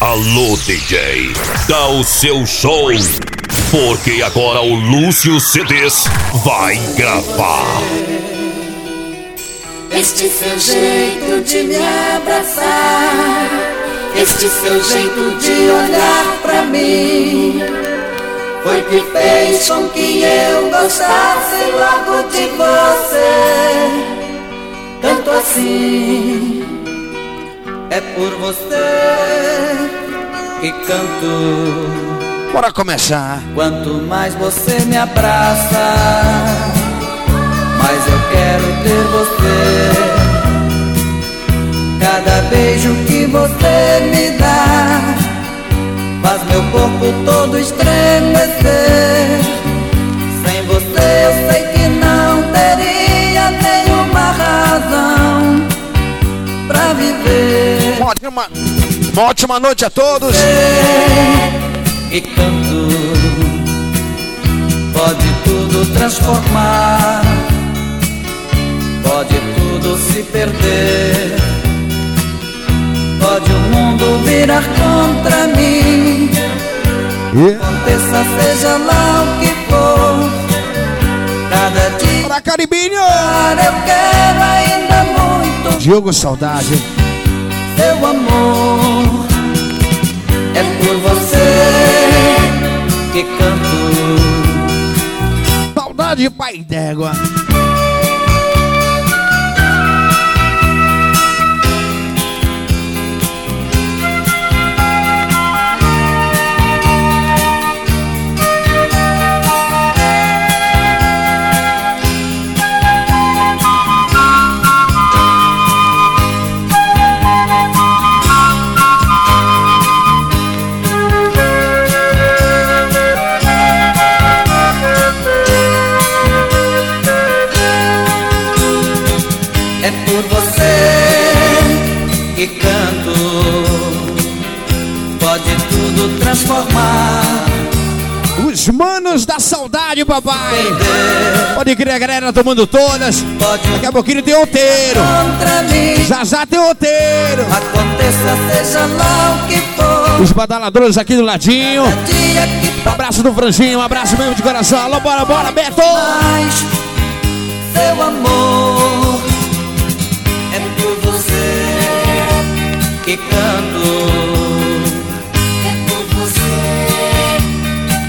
Alô, DJ, dá o seu show, porque agora o Lúcio CDs vai gravar. Este seu jeito de me abraçar, este seu jeito de olhar pra mim, foi que fez com que eu gostasse logo de você, tanto assim. É por você que canto. Bora começar. Quanto mais você me abraça, mais eu quero ter você. Cada beijo que você me dá faz meu corpo todo estremecer. Sem você eu sei que não teria nenhuma razão pra viver. Uma ótima, uma ótima noite a todos. E canto pode tudo transformar, pode tudo se perder, pode o mundo virar contra mim. Aconteça, seja lá o que for, cada dia Para Caribinho. eu quero ainda muito Diogo Saudade. Seu amor. É por você que canto. Saudade, pai d'égua. Os manos da saudade, papai. Pode crer, galera, tomando todas. Pode Daqui a pouquinho tem mim. Já já tem outeiro. Aconteça, seja lá o que for. Os badaladores aqui do ladinho. Um abraço do Franjinho, um abraço mesmo de coração. Alô, bora, bora, Beto! mais seu amor. É por você que canto.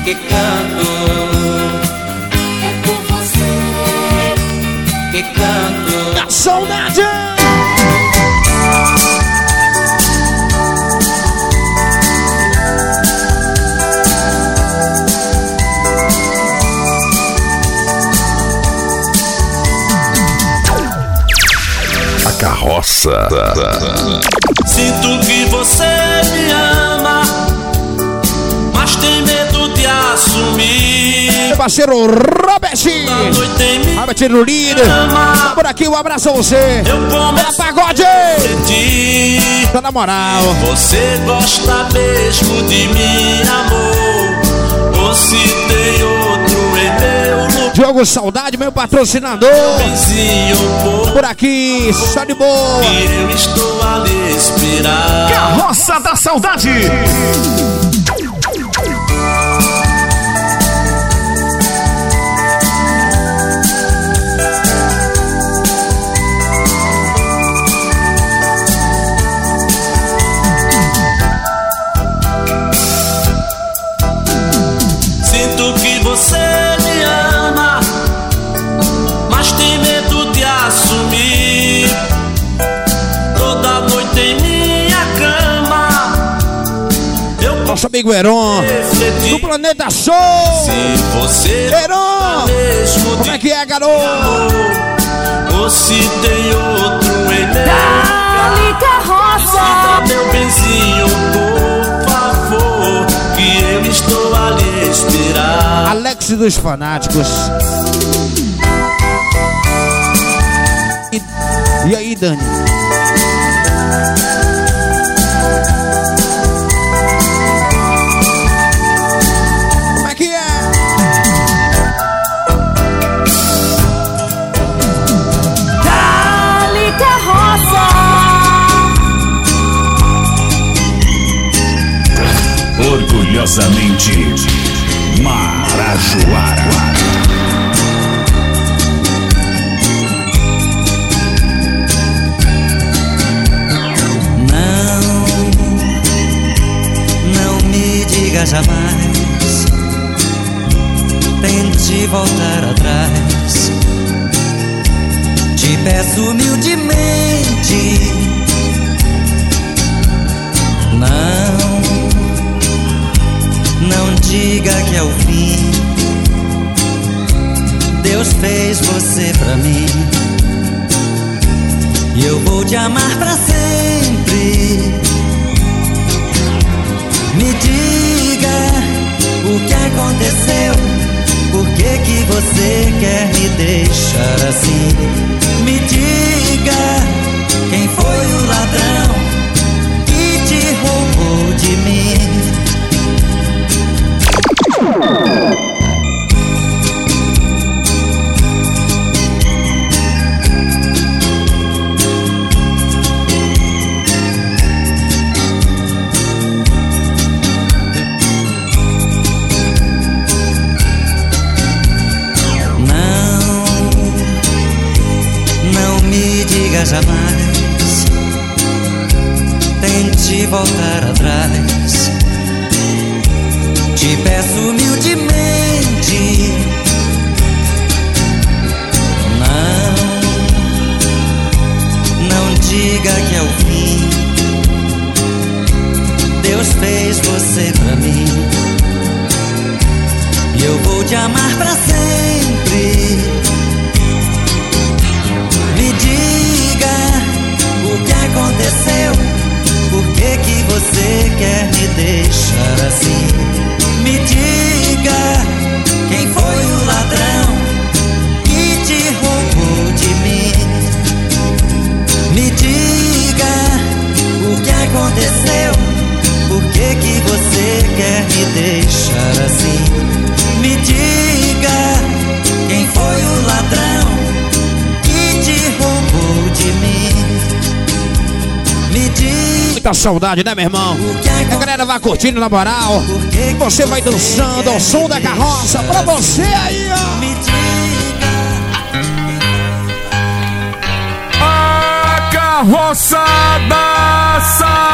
Que canto. É por você que canto. Da saudade! A carroça. Sinto que você me ama, parceiro Robert! A noite em mim Robert no líder. ama, Por aqui, um abraço a você. eu É começo pagode! Tá na moral. Você gosta mesmo de mim, amor? Ou se tem outro em meu lugar? Diogo Saudade, meu patrocinador. Vizinho, por Por aqui, só de boa. eu estou a lhe esperar. Carroça da Saudade. Amigo Heron. Do Planeta Show. Se você Heron. mesmo Como é que é, garoto? amor, ou se tem outro em Dali carroça, meu benzinho, por favor, que eu estou a lhe esperar. Alex dos Fanáticos. E, e aí, Dani? Orgulhosamente Marajoara. Não, não me diga jamais. Tente voltar atrás. Te peço humildemente. Não, diga que é o fim. Deus fez você pra mim. E eu vou te amar pra sempre. Me diga o que aconteceu. Por que, que você quer me deixar assim? Me diga saudade, né, meu irmão? A galera vai curtindo na moral. Por que que Você vai dançando ao som da carroça. Pra você aí, ó. Me diga A carroça da saudade.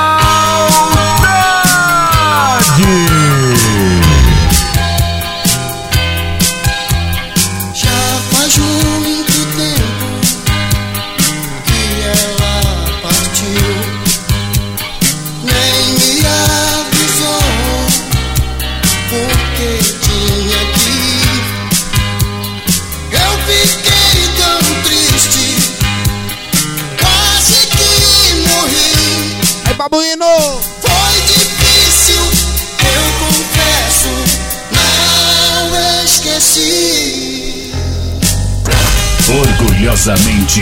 Orgulhosamente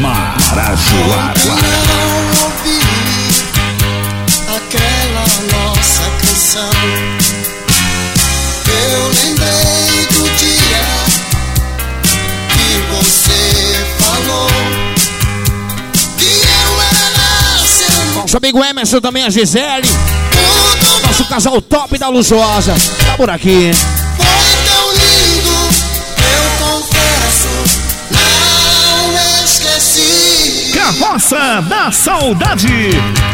Marajoara. Aquela nossa canção. Eu lembrei do dia que você falou que eu era seu Nosso amigo Emerson também, a Gisele. Nosso casal top da Luxuosa. Tá por aqui. Foi da saudade.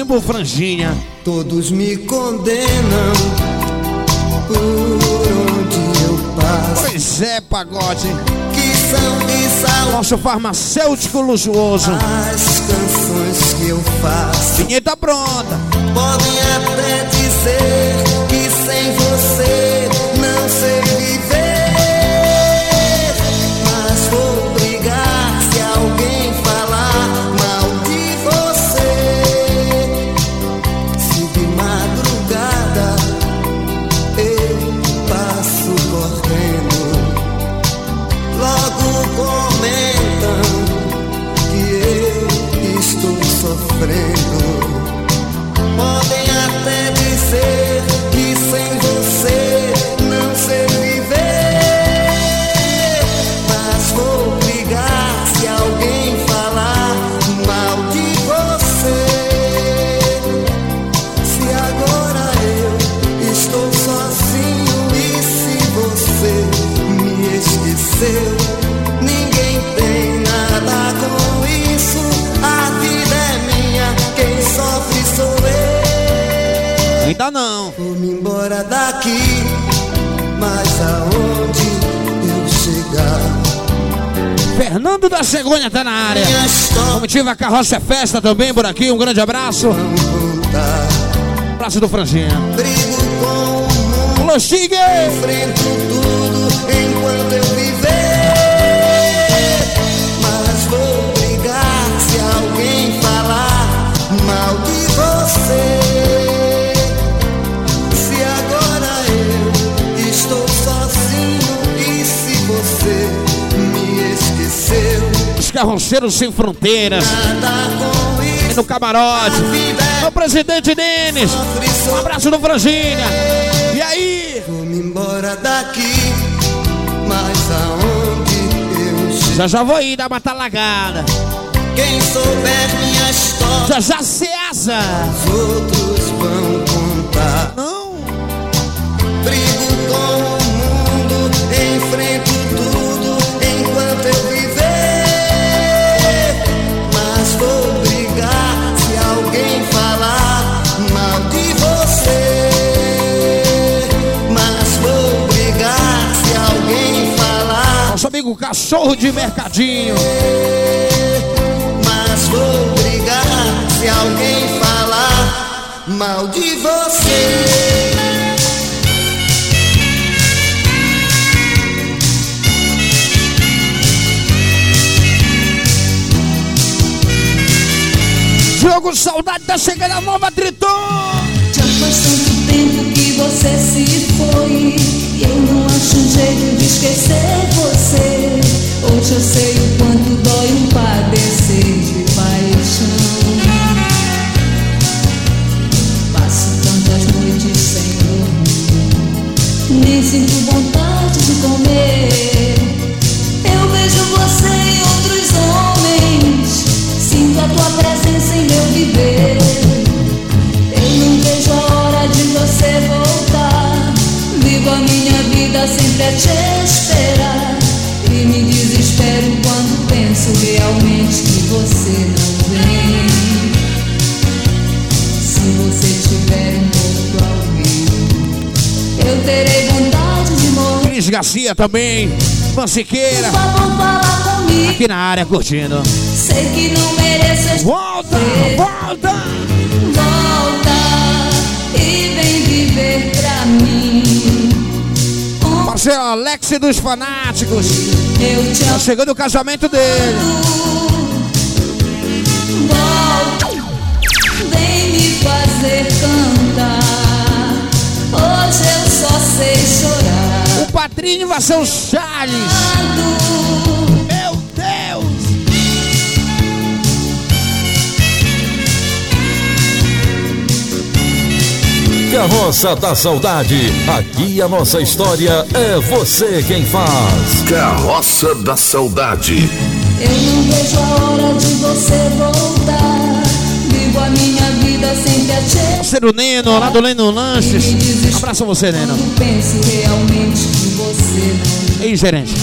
Pro franjinha. Todos me condenam por onde eu passo. Pois é, pagode. Que são sal Nosso farmacêutico luxuoso. as canções que eu faço. Vinheta pronta. Podem até dizer que sem você Fernando da Cegonha tá na área. Comitiva Carroça é Festa também por aqui. Um grande abraço. Abraço do Franjinha. Brigo com o mundo, enfrento tudo enquanto eu viver. Carroceiros sem fronteiras. E no camarote. O presidente Denis. Um abraço do Franjinha. E aí? Vou-me embora daqui, mas aonde eu chego? Já já vou ir dar uma talagada. Quem souber minha história, Já já Ceasa. os outros vão contar. Não. Brigo amigo cachorro de mercadinho. Mas vou brigar se alguém falar mal de você. Jogo Saudade tá chegando a nova Triton. Você se foi. Eu não acho um jeito de esquecer você. Hoje eu sei o quanto dói um padecer de paixão. Passo tantas noites sem dormir. Nem sinto vontade de comer. Vida sempre a te esperar. E me desespero quando penso realmente que você não vem. Se você tiver um outro alguém, eu terei vontade de morrer. Cris Garcia também. Fansiqueira. Por favor, fala comigo. Aqui na área curtindo. Sei que não mereço! Volta! Volta Um Parceiro Alex dos Fanáticos. Tá chegando o casamento dele. vem me fazer cantar. Hoje eu só sei chorar. O padrinho vai ser o Charles. Carroça da Saudade. Aqui a nossa história é você quem faz. Carroça da Saudade. Eu não vejo a hora de você voltar. Vivo a minha vida sempre a te Parceiro Neno, lá do Leno Lanches. Abraço a você, Neno. Penso realmente que você não Ei, gerente.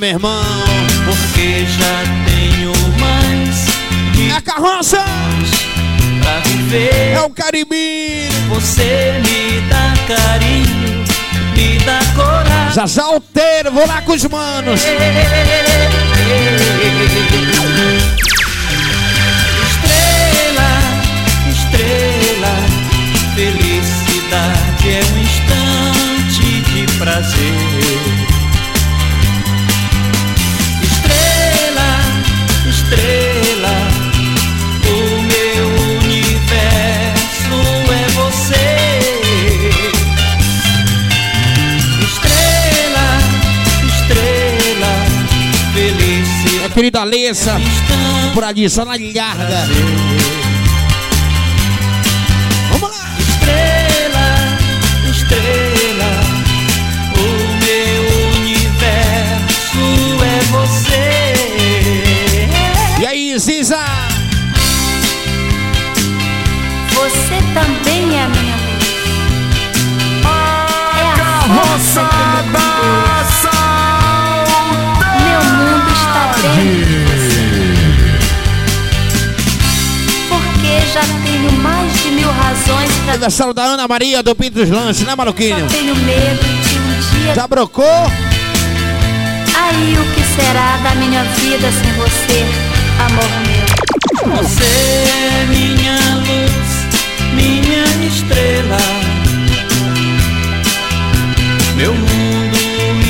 Meu irmão. Porque já tenho mais É a carroça, pra viver. é o Caribim. Você me dá carinho, me dá coragem. Já já alteiro, vou lá com os manos. Instante por ali, só na larga. Vamos lá. Estrela, estrela, o meu universo é você. E aí, Ziza? Você também é a minha luz. É a Carroça já tenho mais de mil razões pra Aniversário da Ana Maria do Pinto dos Lanches, né, Maluquinho? Só tenho medo de um dia Já brocou? Aí o que será da minha vida sem você, amor meu? Você é minha luz, minha estrela. Meu mundo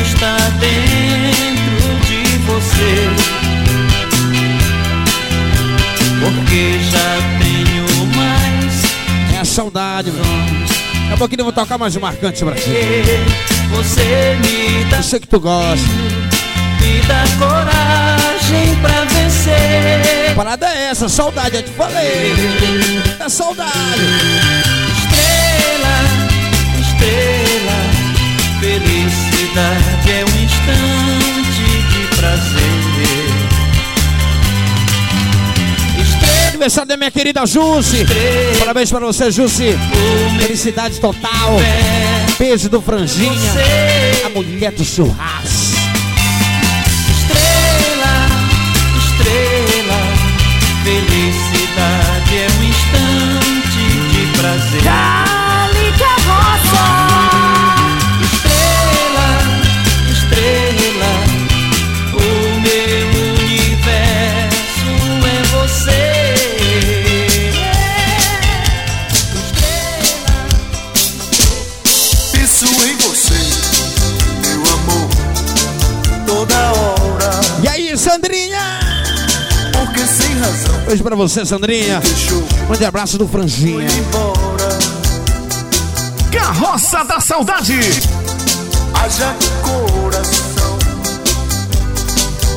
está dentro de você. Porque já a saudade, meu. Daqui a pouquinho eu vou tocar mais um marcante pra ti. você me dá Eu sei que tu gosta. Me dá coragem pra vencer. A parada é essa, saudade, eu te falei. É saudade. Estrela, estrela, felicidade é um instante de prazer. Aniversário da minha querida Jussi. Parabéns pra você, Jussi. Felicidade total. Beijo do Franjinha. A mulher do churrasco. Beijo pra você, Sandrinha. Mande abraço do Franjinha. Carroça da saudade. Haja coração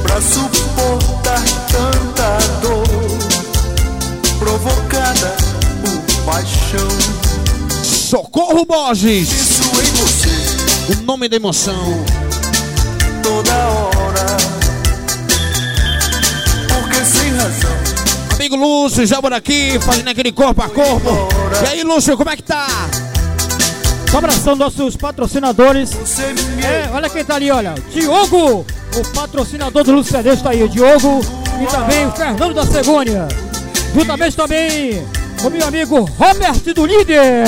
pra suportar tanta dor provocada por paixão. Socorro Borges. Penso em você O nome da emoção. toda hora. Amigo Lúcio, já por aqui, fazendo aquele corpo a corpo. E aí, Lúcio, como é que tá? Um abração nossos patrocinadores. É, olha quem tá ali, olha. Diogo, o patrocinador do Lucianês tá aí, o Diogo. E também o Fernando da Segônia. Juntamente também o meu amigo Robert do Líder.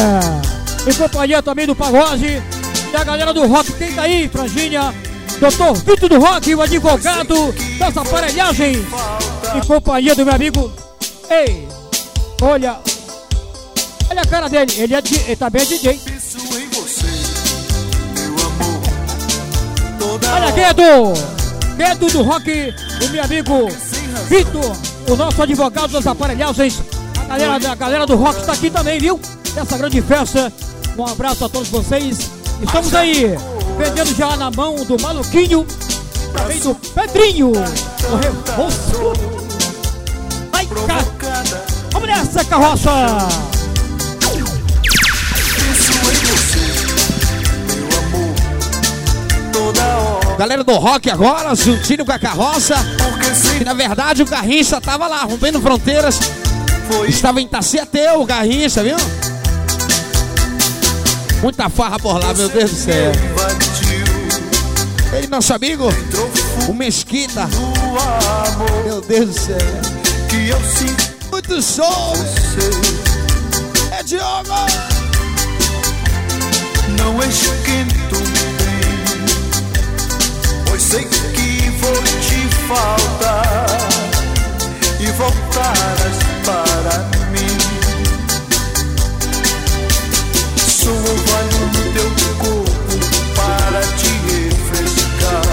Em companhia também do Pagode. E a galera do rock, quem tá aí, Franginha? Doutor Vitor do Rock, o advogado das aparelhagens. Em companhia do meu amigo. Ei, olha. Olha a cara dele, ele, é, ele também é DJ. em você, meu amor. Toda Olha. Guedo! Guedo do Rock, o meu amigo Vitor, o nosso advogado das aparelhagens. A galera, a galera do Rock está aqui também, viu? Nessa grande festa. Um abraço a todos vocês. Estamos aí, vendendo já na mão do maluquinho, também do Pedrinho, o reforço. Vai, cá! Vamos nessa, carroça! Galera do rock agora, juntinho com a carroça. Que na verdade o Garrincha tava lá, rompendo fronteiras. Estava em Taceteu, o Garrincha, viu? Muita farra por lá, meu Deus do céu. Ele, nosso amigo, o Mesquita. Meu Deus do céu. Que eu sinto Muito show. É Diogo. não esquento bem, pois sei que vou te faltar e voltarás para mim. Sou orvalho no teu corpo para te refrescar.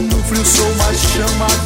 No frio sou uma chama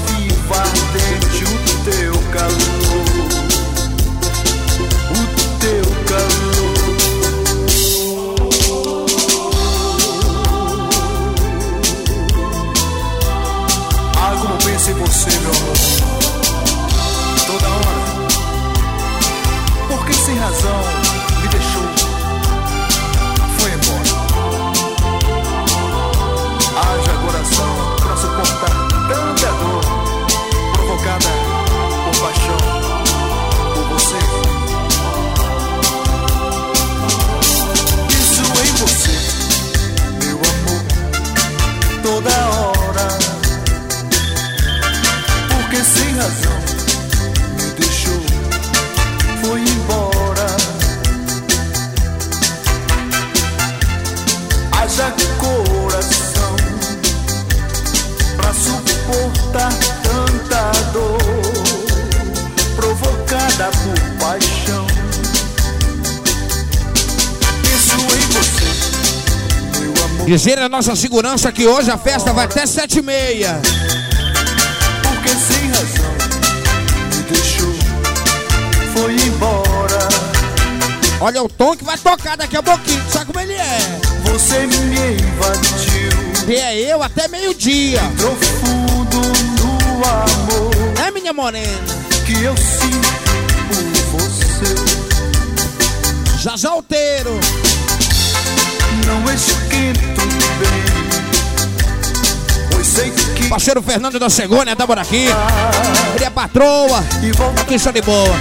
Dizer a nossa segurança que hoje a festa vai até sete e meia. Porque sem razão me deixou, foi embora. Olha o tom que vai tocar daqui a pouquinho. Sabe como ele é? Você me invadiu, E é eu até meio-dia. profundo no amor É, minha morena? que eu sinto por você. Já solteiro. Não Parceiro Fernando da Segônia tá por aqui. Ele é patroa. Aqui está de boa.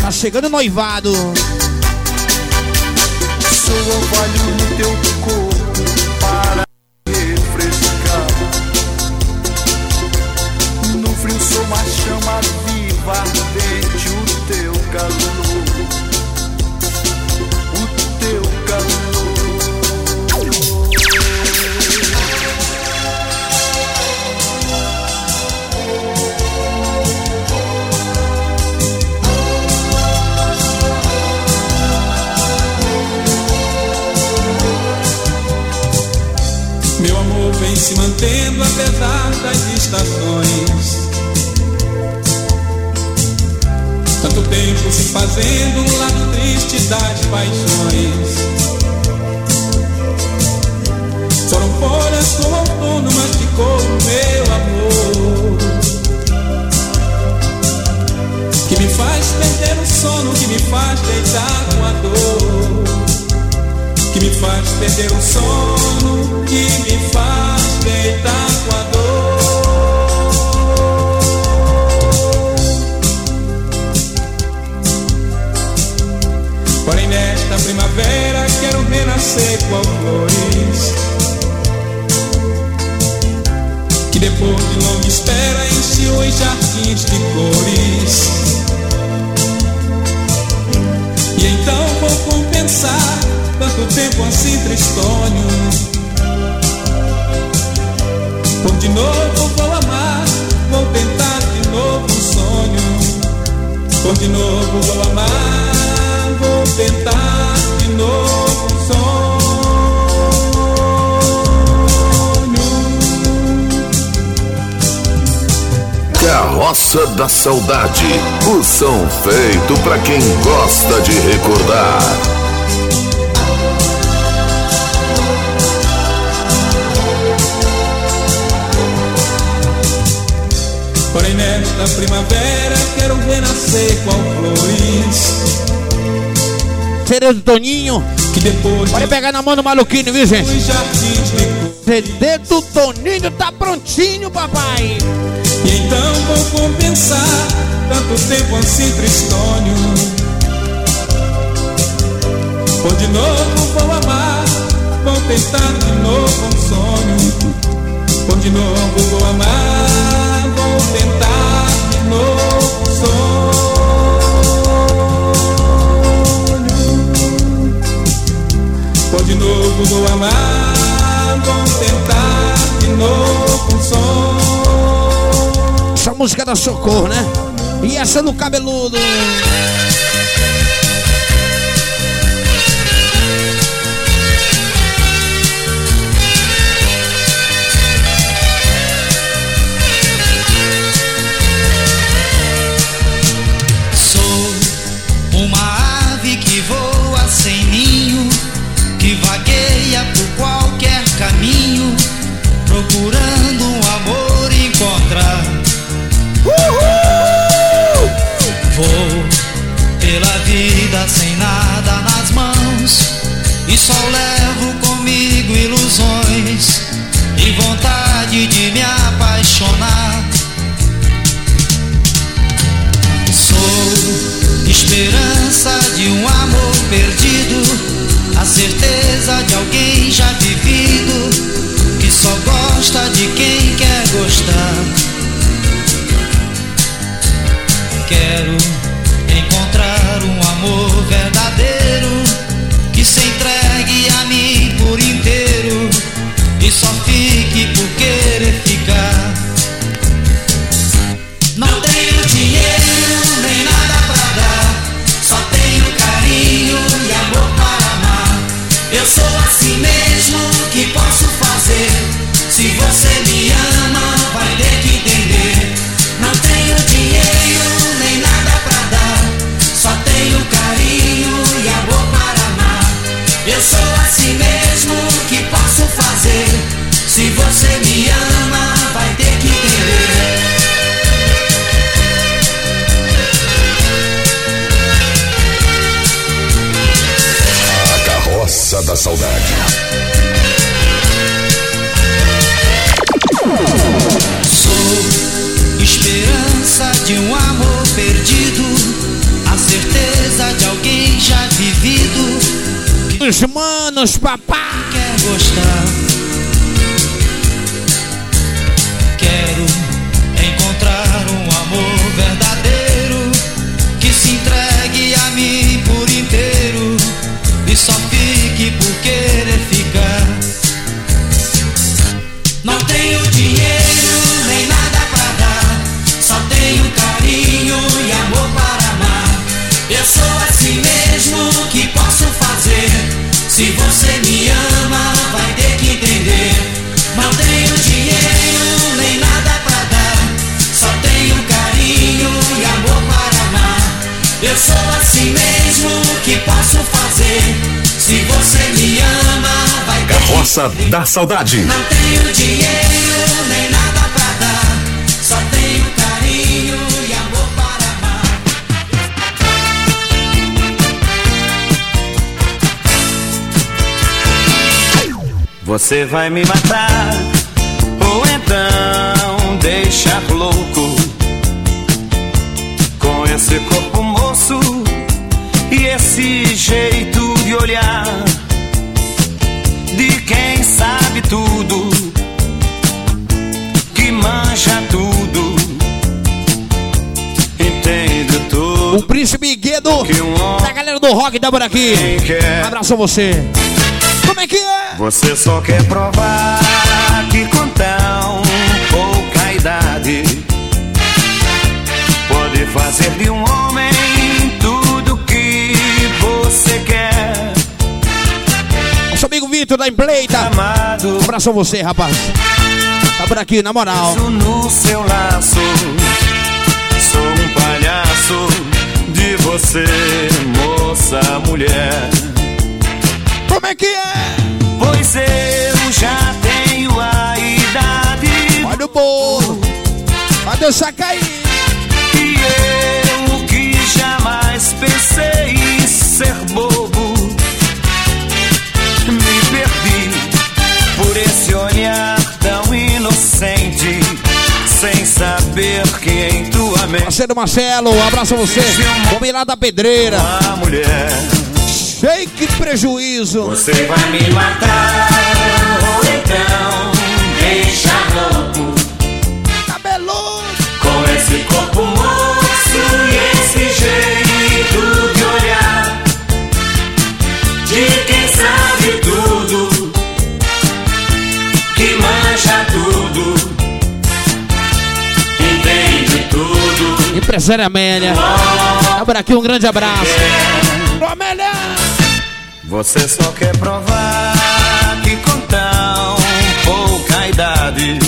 Tá chegando o noivado. Sou orvalho no teu estações. Tanto tempo se fazendo um lado triste das paixões. Foram folhas do outono, mas ficou o meu amor. Que me faz perder o sono, que me faz deitar com a dor que me faz perder o sono, que me faz deitar com a dor. Porém, nesta primavera quero renascer qual flores. Que depois de longa espera enche os jardins de cores. E então vou compensar tanto tempo assim tristonho. Por de novo vou amar, vou tentar de novo um sonho. Por de novo vou amar, vou tentar de novo sonho. Carroça da Saudade. O som feito pra quem gosta de recordar. Porém nesta primavera quero renascer qual flores CD do Toninho. Pode pegar na mão do maluquinho, viu, gente? CD do Toninho tá prontinho, papai. E então vou compensar tanto tempo assim tristonho. Vou de novo, vou amar, vou tentar de novo um sonho. Vou de novo, vou amar, de novo, vou amar, vou tentar de novo um sonho. Essa música é da Socorro, né? E essa no cabeludo. Procurando um amor encontrar. Vou pela vida sem nada nas mãos e só levo comigo ilusões e vontade de me apaixonar. Sou esperança de um amor manos, papai. quer gostar. Sou assim mesmo que posso fazer. Se você me ama, vai Carroça da saudade. não tenho dinheiro nem nada pra dar, só tenho carinho e amor para amar. Você vai me matar ou então deixar louco com esse corpo esse jeito de olhar de quem sabe tudo, que manja tudo, entende tudo. O príncipe Guedo. Um Da galera do rock da por aqui. Abraço a você. Como é que é? Você só quer provar que com tão pouca idade pode fazer de um Vitor da Empleita. Amado, Abraço a você, rapaz. Tá por aqui, na moral. no seu laço. Sou um palhaço de você, moça, mulher. Como é que é? Pois eu já tenho a idade. Olha o bolo. Vai deixar cair. E eu que jamais pensei em ser bobo por esse olhar tão inocente, sem saber que em tua mente. Marcelo Marcelo, um abraço a você. Combinado da pedreira. Uma mulher. Shake prejuízo. Você vai me matar ou então. Empresária Amélia. Abra aqui um grande abraço. Amélia. você só quer provar que com tão pouca idade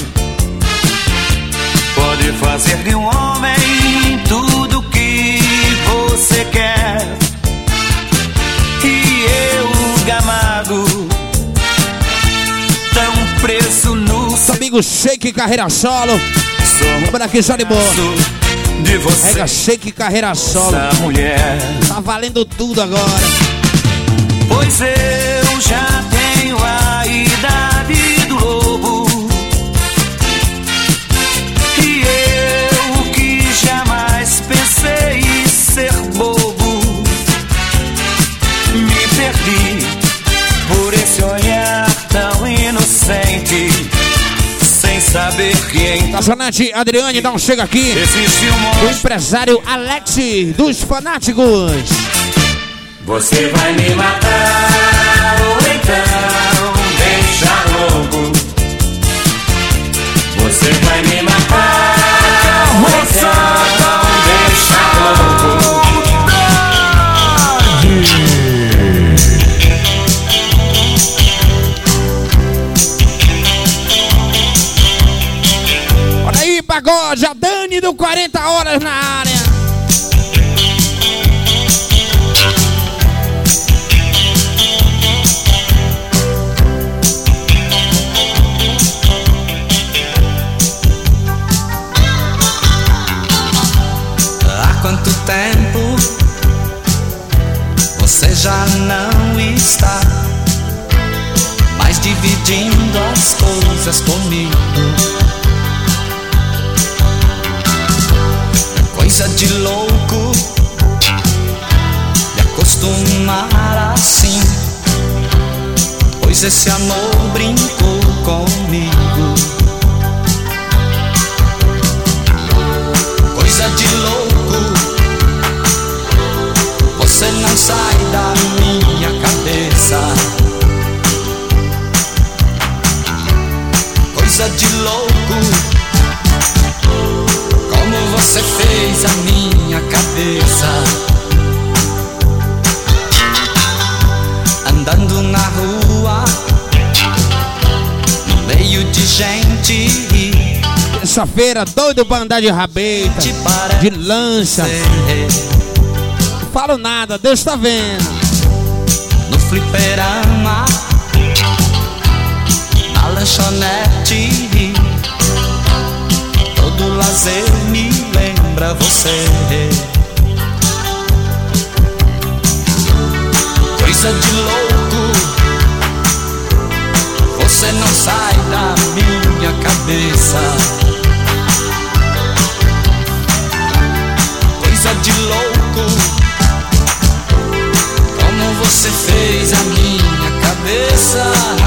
pode fazer de um homem tudo que você quer. E eu, gamado, tão preso no Nosso amigo Shake Carreira Solo. Abra aqui, só de boa. De você, Pega Shake Carreira Solo. essa mulher. Tá valendo tudo agora. Pois eu já saber que em Garçonete Adriane, dá um chega aqui. um O empresário Alex dos Fanáticos. Você vai me matar ou então deixa louco. Você vai me matar do 40 horas na área. Há quanto tempo você já não está mais dividindo as coisas comigo? Coisa de louco me acostumar assim, pois esse amor brincou comigo. coisa de louco. Você não sai da minha cabeça. Coisa de louco. Você fez a minha cabeça. Andando na rua, no meio de gente. Terça-feira, doido pra andar de rabeta, de lancha. Não falo nada, Deus tá vendo. no fliperama, na lanchonete. Todo lazer me lembra você. Coisa de louco, você não sai da minha cabeça. Coisa de louco. Como você fez a minha cabeça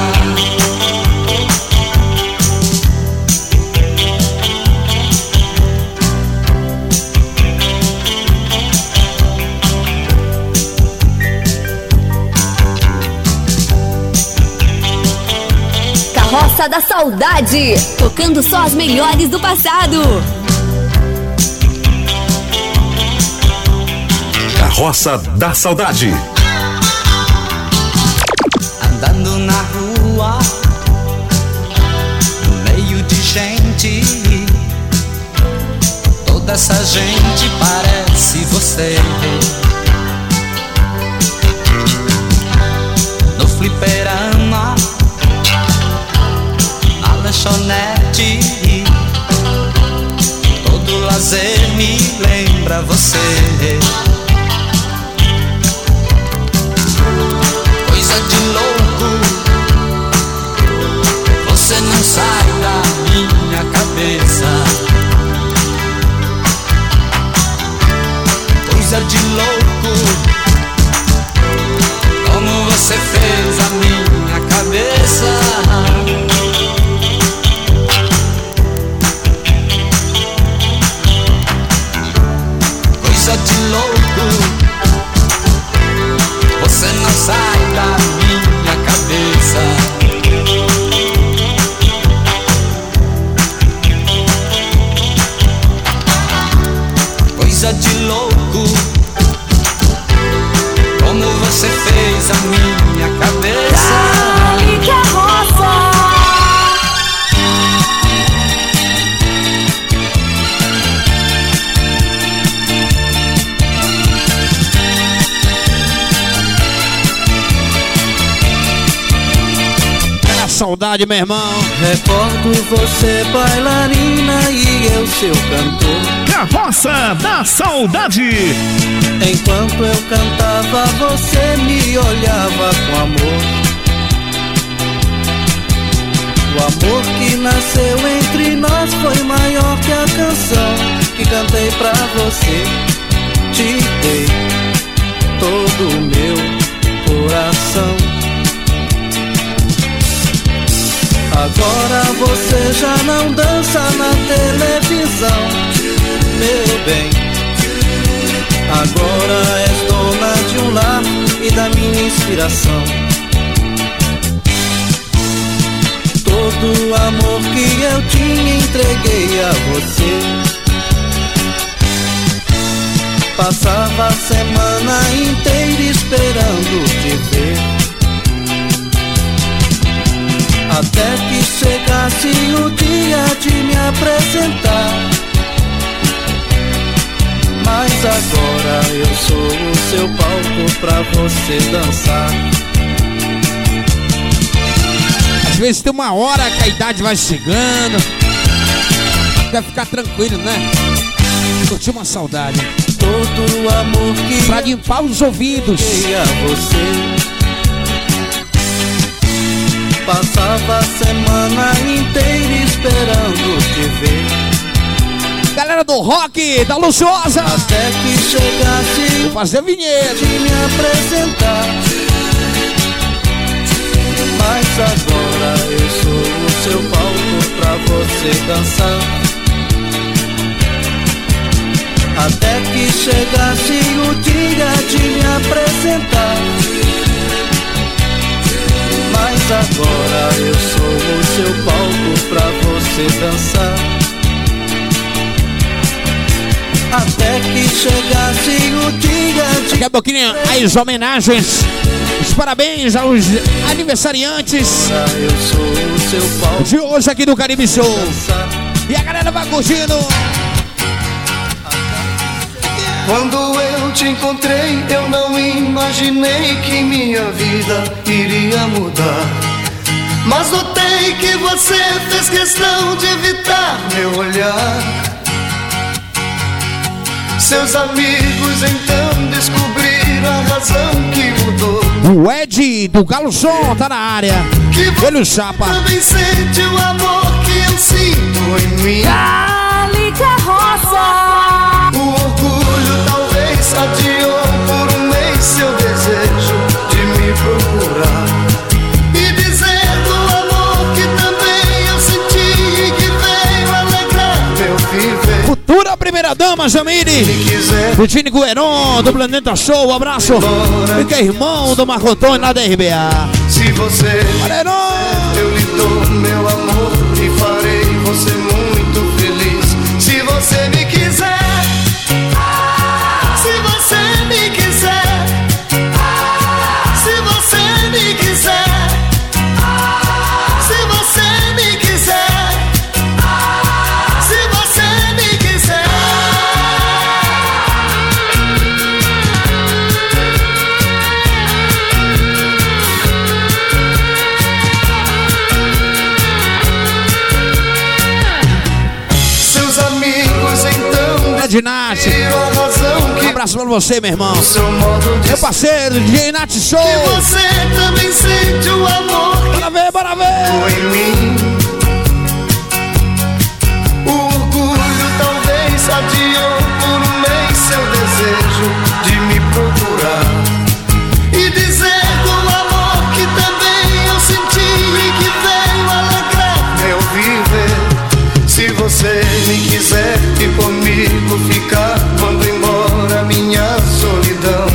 Carroça da Saudade, tocando só as melhores do passado. Carroça da Saudade. Andando na rua No meio de gente Toda essa gente parece você No fliperama lembra você saudade, meu irmão. Recordo você bailarina e eu seu cantor. Carroça da Saudade. Enquanto eu cantava, você me olhava com amor. O amor que nasceu entre nós foi maior que a canção que cantei pra você. Te dei todo o meu coração. Agora você já não dança na televisão, meu bem. Agora és dona de um lar e da minha inspiração. Todo o amor que eu tinha entreguei a você. Passava a semana inteira esperando te ver. Até que chegasse o dia de me apresentar. Mas agora eu sou o seu palco pra você dançar. Às vezes tem uma hora que a idade vai chegando. Quer ficar tranquilo, né? Curtir uma saudade. Todo o amor que Pra limpar os ouvidos. você. Passava a semana inteira esperando te ver. Galera do rock, da Luciosa. Até que chegasse Vou fazer vinheta. de me apresentar. Mas agora eu sou o seu palco pra você dançar. Até que chegasse o dia de me apresentar. Mas agora eu sou o seu palco pra você dançar. Até que chegasse o dia de Daqui a pouquinho, as homenagens. Os parabéns aos aniversariantes eu sou o seu palco de hoje aqui do Caribe Show. E a galera vai curtindo. Quando eu te encontrei, eu não imaginei que minha vida iria mudar. Mas notei que você fez questão de evitar meu olhar. Seus amigos então descobriram a razão que mudou. O Ed do Galo Som tá na área. Que Ele o chapa. também sente o amor que eu sinto em mim. Dali Carroça. Futura primeira dama, Jamile. Do Tine Gueron, do Planeta Show. Um abraço. Que é irmão do Marco Antônio lá da RBA. Se você Valeu! eu lhe dou meu amor e farei você muito feliz Se você me que Um abraço pra você, meu irmão. Meu parceiro, DJ Nath Show. E você também sente o amor Bora ver, bora ver. que em mim. O orgulho talvez adiou por um mês seu desejo posso ficar quando embora minha solidão.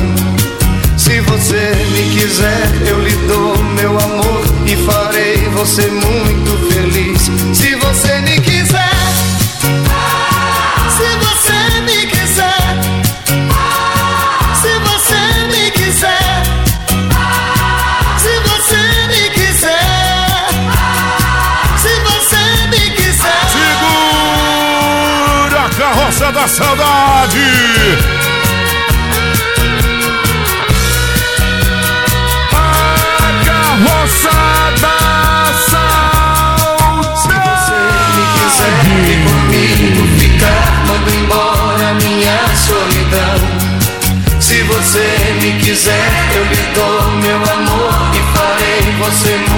Se você me quiser, eu lhe dou meu amor e farei você muito feliz. Se você me da saudade. A carroça da saudade. Se você me quiser vir comigo ficar, mando embora minha solidão. Se você me quiser, eu lhe dou meu amor e farei você morrer.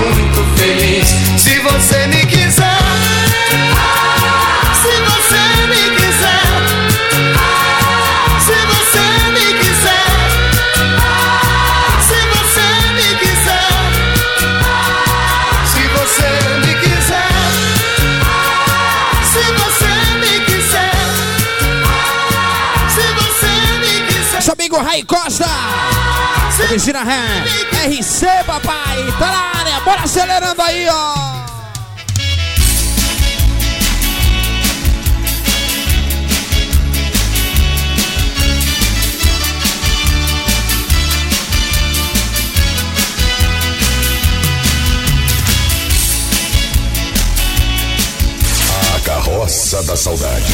Regina Ré. RC, papai. Tá na área. Bora acelerando aí, ó. carroça da Saudade.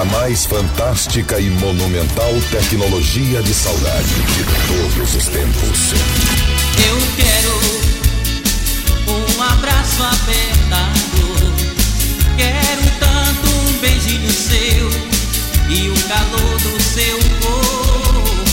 A mais fantástica e monumental tecnologia de saudade de todos os tempos. Eu quero um abraço apertado. Quero tanto um beijinho seu e o calor do seu corpo.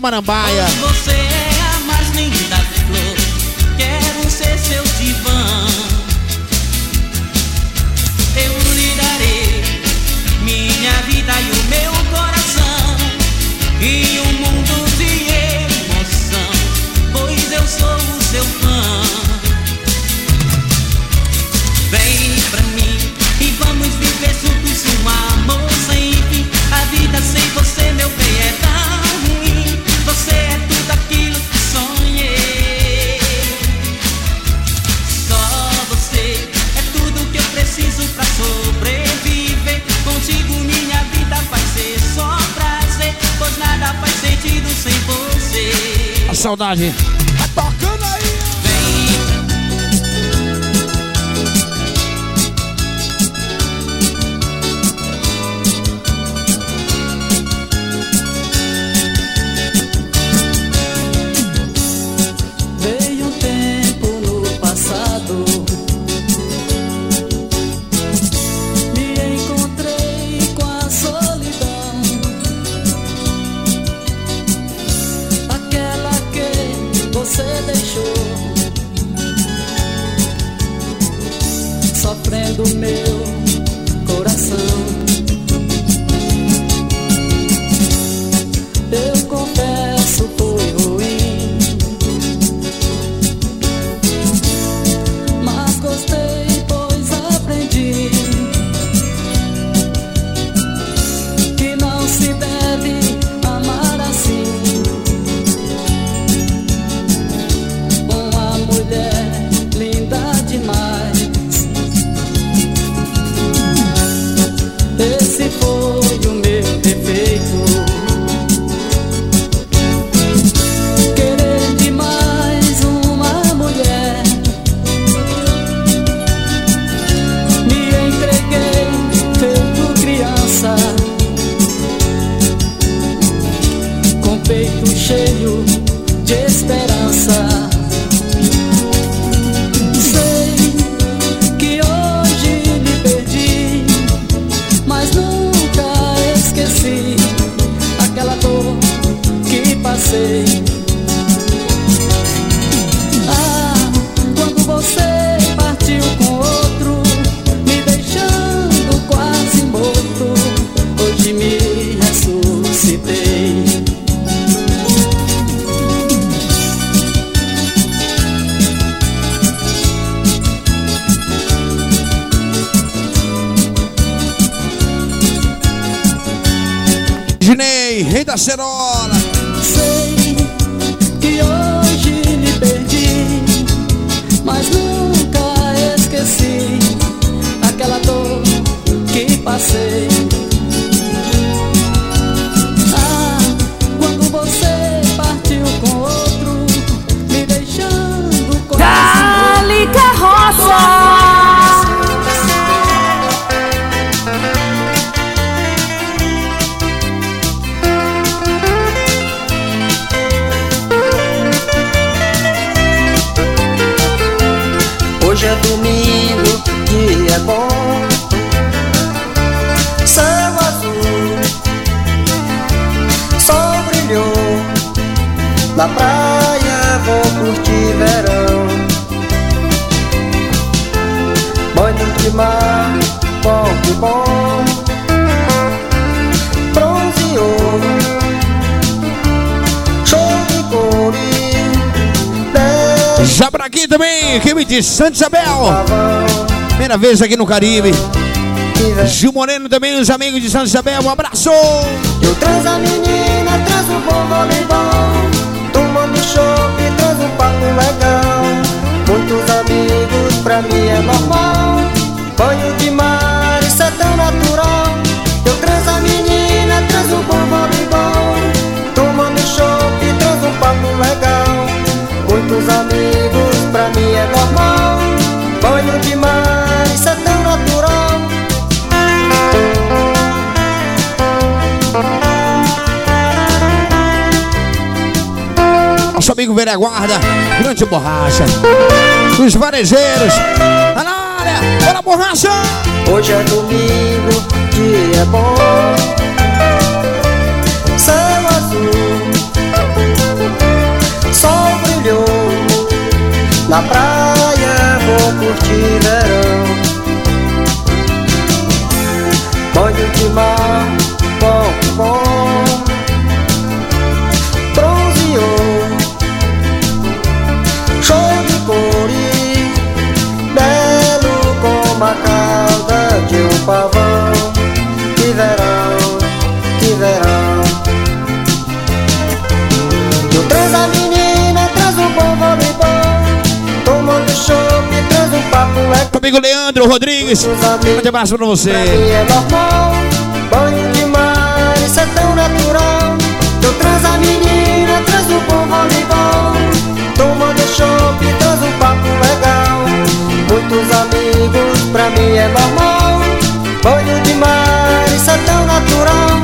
Marambaia. 大军 de Santa Isabel. Primeira vez aqui no Caribe. Gil Moreno também, os amigos de Santa Isabel. Um abraço! Eu transo a menina, transo o bom voleibol Tomando chopp, transo um papo legal Muitos amigos, pra mim é normal Banho de mar, isso é tão natural Nosso amigo Velha Guarda, grande borracha. Os varejeiros. Tá na área, bora borracha! Hoje é domingo, dia bom Céu azul Sol brilhou Na praia vou curtir verão Banho Amigo Leandro Rodrigues, grande abraço pra você. Pra mim é normal, banho de mar, isso é tão natural. Eu transo a menina, transo um bom voleibol. Tomando chopp, transo um papo legal. Muitos amigos, pra mim é normal. Banho de mar, isso é tão natural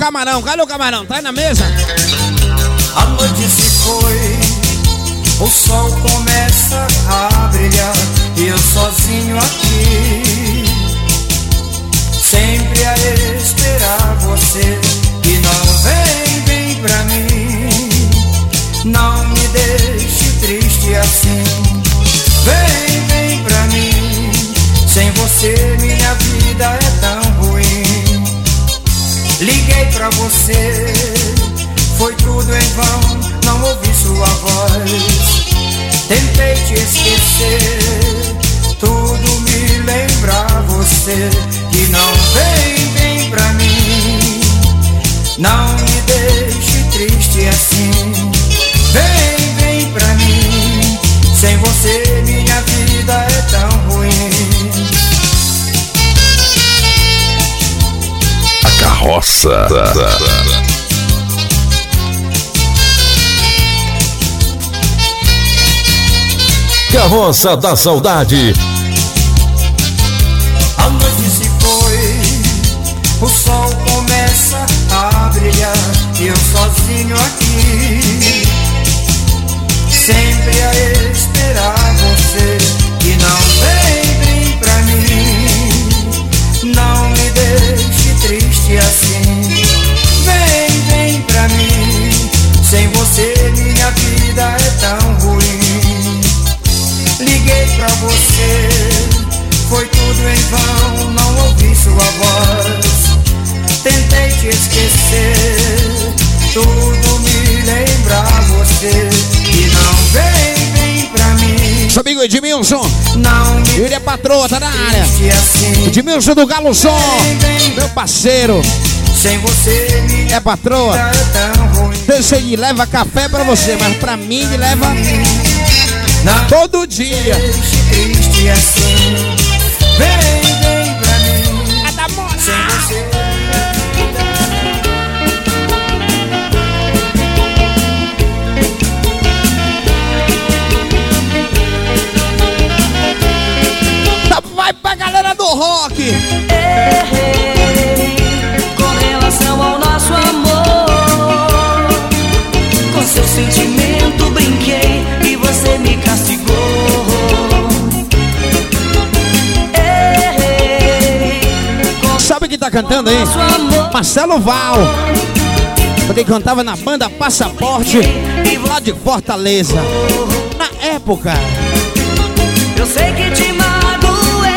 camarão, cadê o camarão? Tá aí na mesa? A noite se foi, o sol começa a brilhar e eu sozinho aqui, sempre a esperar você tá, tá. Carroça da Saudade o Edmilson. Ele é patroa, tá na área. Edmilson do Galo Som, meu parceiro. Sem você é patroa. Deixa ele leva café pra você, mas pra mim ele leva todo dia. Assim. Vem. cantando aí? Marcelo Val. Porque cantava na banda Passaporte, lá de Fortaleza. Na época. Eu sei que te magoei,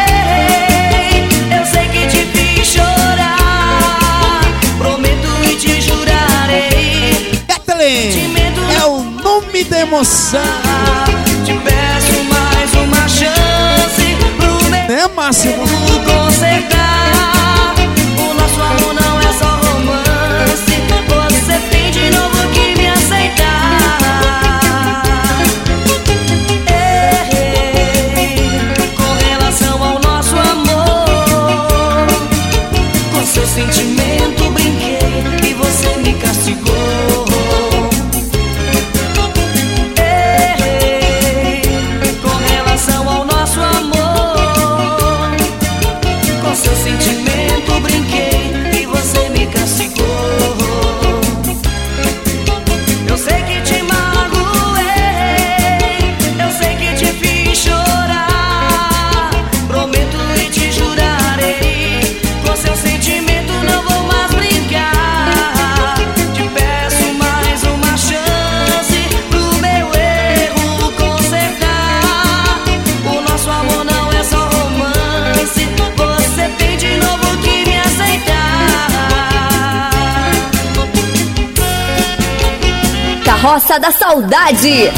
eu sei que te fiz chorar. Prometo e te jurarei. Kathleen, é o nome da emoção. Te peço mais uma chance pro meu é, Máximo. consertar. I wanna Carroça da Saudade.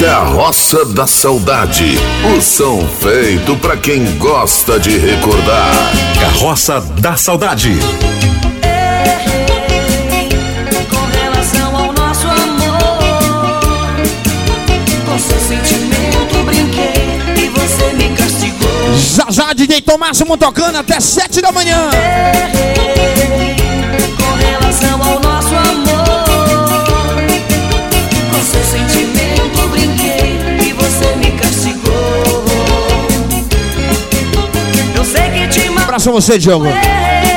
Carroça da Saudade. O som feito para quem gosta de recordar. Carroça da Saudade. Já já, DJ Tomásimo tocando até sete da manhã. Errei, Com relação ao nosso abraço a você, Diogo.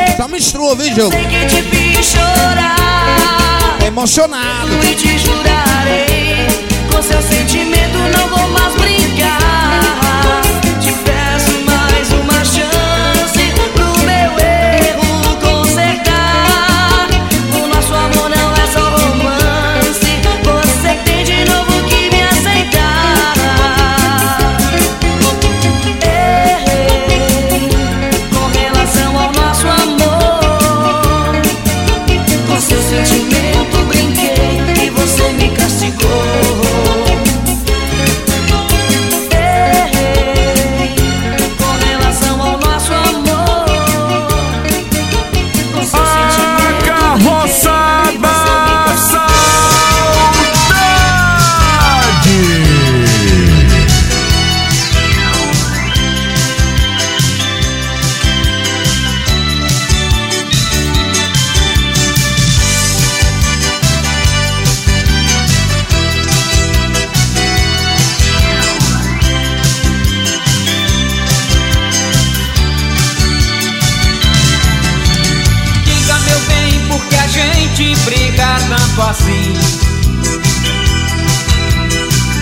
Só tá menstruou, viu, Diogo? Sei que te fiz chorar. Emocionado. E te jurarei. Com seu sentimento não vou mais brincar. Assim.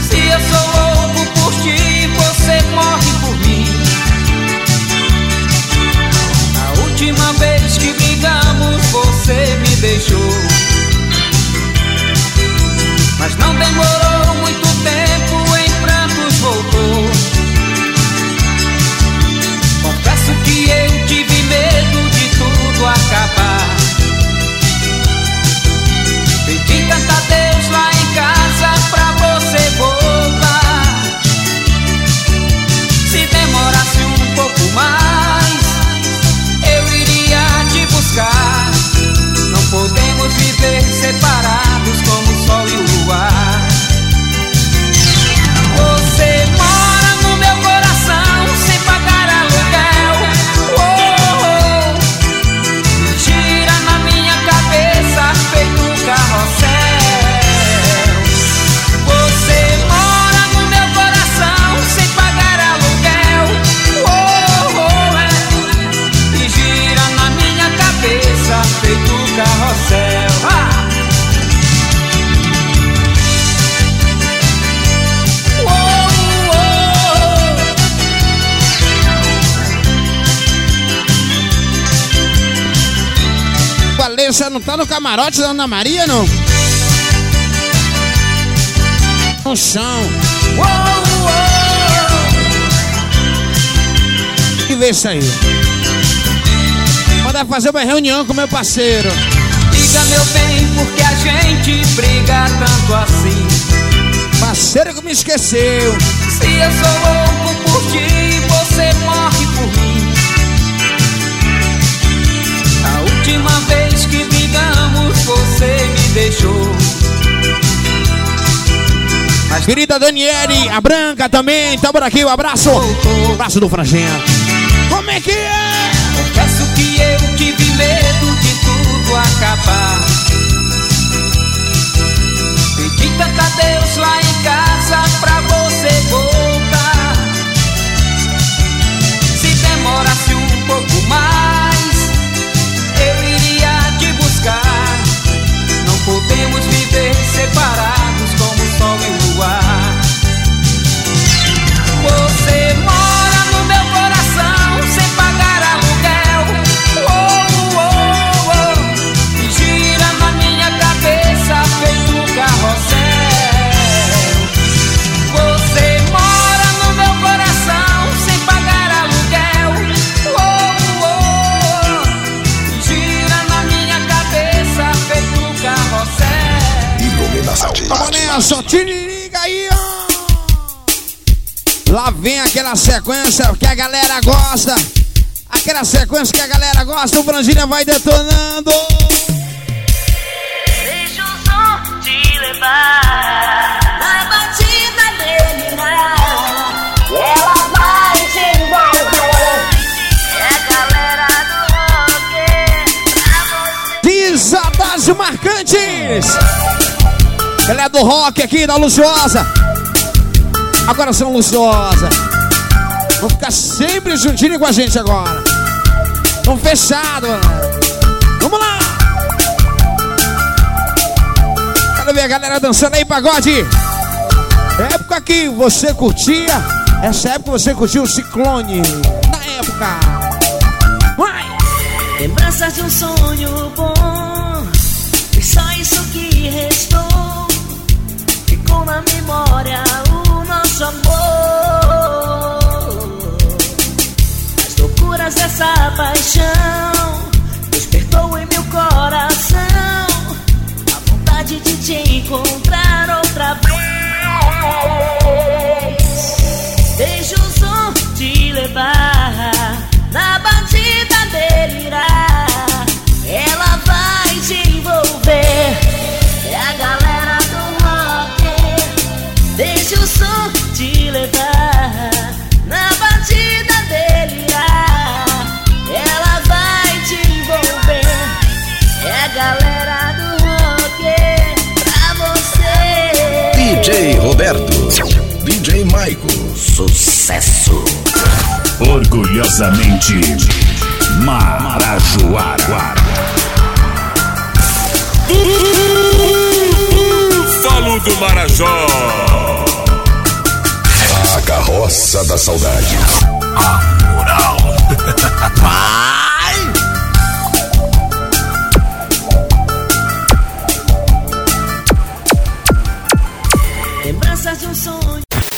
Se eu sou louco por ti, você morre por mim. A última vez que brigamos, você me deixou. Mas não demorou muito viver Valência não tá no camarote da Ana Maria, não? No chão. E vê isso aí. Manda fazer uma reunião com meu parceiro. Diga meu bem, porque a gente briga tanto assim. Parceiro que me esqueceu. Se eu sou louco por ti, você morre por mim. A última vez Querida Daniele, a Branca também, tá por aqui, um abraço. Um abraço do Franjinha. Como é que é? Confesso que eu tive medo de tudo acabar. Pedi tanta Deus lá em casa pra Vamos nessa, tiririga aí, ó. Lá vem aquela sequência que a galera gosta. Aquela sequência que a galera gosta, o Brangília vai detonando. Deixa o som te levar na batida delirar. Ela vai te envolver. É a galera do rock pra você. Desadas marcantes. Galera do rock aqui da Luciosa. Agora são Luciosa. Vão ficar sempre juntinho com a gente agora. Tão fechado. Vamos lá. Quero ver a galera dançando aí, pagode. Época que você curtia. Essa época você curtiu o Ciclone. Da época. Vai. Lembranças de um sonho bom da saudade.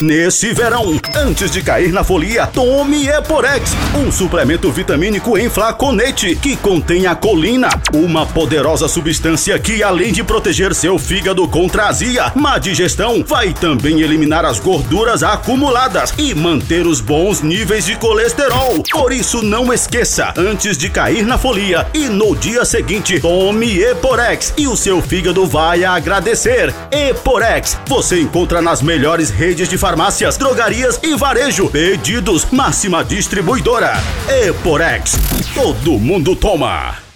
Nesse verão, antes de cair na folia, tome Eporex, um suplemento vitamínico em flaconete que contém a colina, uma poderosa substância que além de proteger seu fígado contra azia, má digestão, vai também eliminar as gorduras acumuladas e manter os bons níveis de colesterol. Por isso não esqueça, antes de cair na folia e no dia seguinte, tome Eporex e o seu fígado vai agradecer. Eporex, você encontra nas melhores redes de farmácias, drogarias e varejo. Pedidos máxima distribuidora. Eporex. Todo mundo toma.